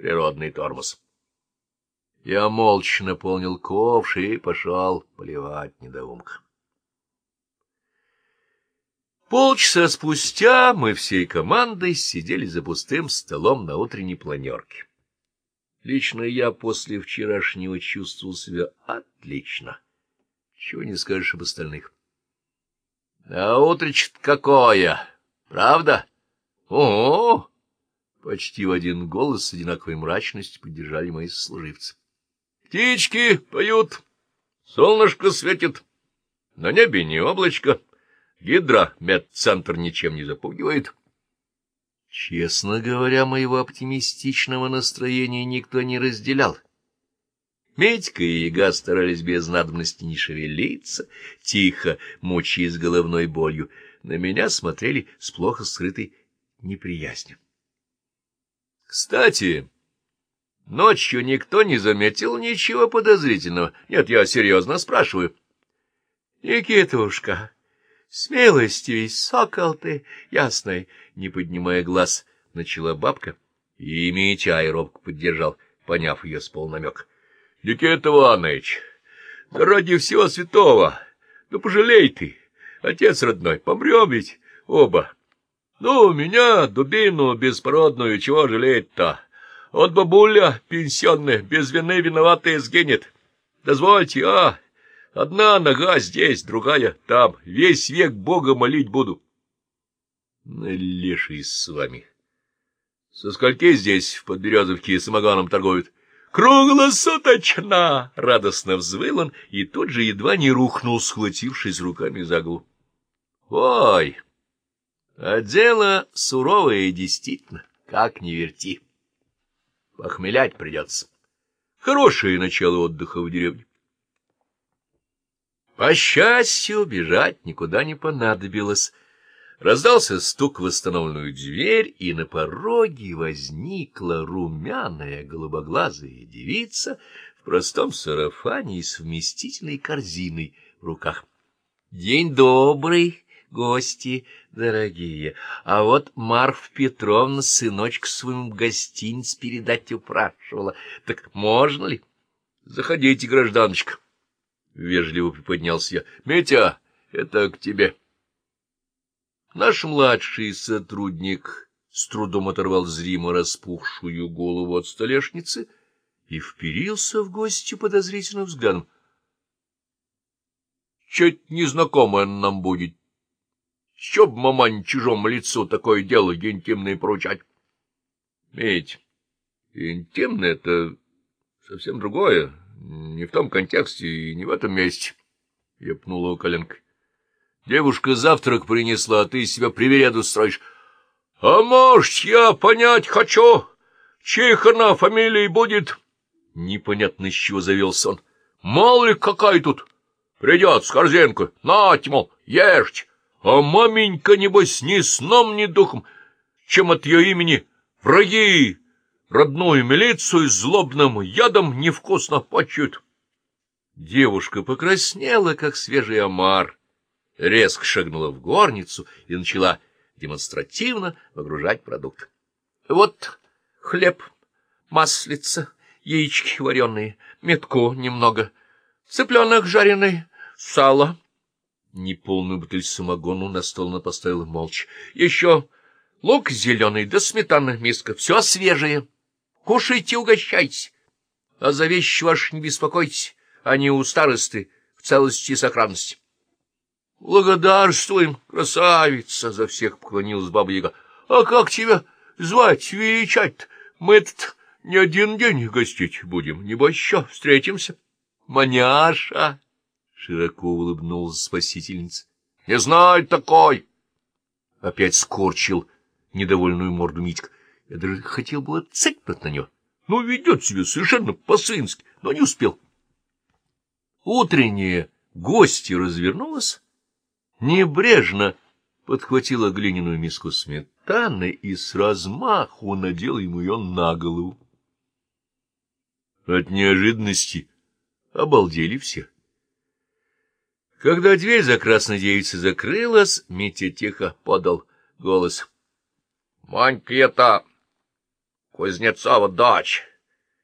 природный тормоз. Я молча наполнил ковш и пошел поливать недоумка. Полчаса спустя мы всей командой сидели за пустым столом на утренней планерке. Лично я после вчерашнего чувствовал себя отлично. Чего не скажешь об остальных. — А утречко какое! Правда? — О! Почти в один голос с одинаковой мрачностью поддержали мои служивцы. — Птички поют, солнышко светит, на небе не облачко. Гидромедцентр ничем не запугивает. Честно говоря, моего оптимистичного настроения никто не разделял. Медька и Яга старались без надобности не шевелиться, тихо, мучаясь головной болью. На меня смотрели с плохо скрытой неприязнью. Кстати, ночью никто не заметил ничего подозрительного. Нет, я серьезно спрашиваю. — Никитушка, Смелости весь, сокол ты, ясный, не поднимая глаз, начала бабка, и Митяй робко поддержал, поняв ее с полнамек. — Никита Иванович, да ради всего святого, ну пожалей ты, отец родной, помрем ведь оба. Ну, меня, дубину беспородную, чего жалеть-то? Вот бабуля пенсионная, без вины виноватая, сгинет. Дозвольте, а... Одна нога здесь, другая там. Весь век Бога молить буду. Леший с вами. Со скольки здесь в Подберезовке самоганом торгуют? Круглосуточно! Радостно взвыл он и тут же едва не рухнул, схватившись руками за голову. Ой! А дело суровое действительно, как не верти. Похмелять придется. Хорошее начало отдыха в деревне. По счастью, бежать никуда не понадобилось. Раздался стук в восстановленную дверь, и на пороге возникла румяная голубоглазая девица в простом сарафане и с вместительной корзиной в руках. — День добрый, гости дорогие! А вот Марф Петровна сыночка своему гостиниц передать упрашивала. Так можно ли? Заходите, гражданочка. — вежливо приподнялся я. — Митя, это к тебе. Наш младший сотрудник с трудом оторвал зримо распухшую голову от столешницы и вперился в гостью подозрительным взглядом. — Чуть незнакомое нам будет. Что б мамань чужому лицу такое дело интимное поручать? — Медь, интимное — это совсем другое не в том контексте и не в этом месте. Я пнула его коленкой. Девушка завтрак принесла, а ты себя привереду строишь. — А может, я понять хочу, чьей хана фамилией будет? Непонятно, с чего завелся он. Мало ли какая тут. Придет с корзинкой. Нате, мол, ешьте. А маменька, небось, ни сном, ни духом, чем от ее имени враги родную милицию злобным ядом невкусно почуют. Девушка покраснела, как свежий омар, резко шагнула в горницу и начала демонстративно выгружать продукт. Вот хлеб, маслица, яички вареные, метку немного, цыпленок жареный, сало. Неполную бутыль самогону на стол она поставила молча. Еще лук зеленый да сметана миска, все свежее. Кушайте, угощайтесь. А за вещи ваши не беспокойтесь, они у старосты в целости и сохранности. — Благодарствуем, красавица! — за всех поклонилась баба-яга. — А как тебя звать, величать-то? Мы тут не один день гостить будем, небось еще встретимся. — Маняша! — широко улыбнулась спасительница. — Не знаю такой! Опять скорчил недовольную морду Митька. Я даже хотел было цыкнуть на него. Ну, ведет себя совершенно по-свински, но не успел. Утренняя гостья развернулась, небрежно подхватила глиняную миску сметаны и с размаху надела ему ее на голову. От неожиданности обалдели все. Когда дверь за красной девицей закрылась, Митя тихо подал голос. — Манька-то Кузнецова дочь.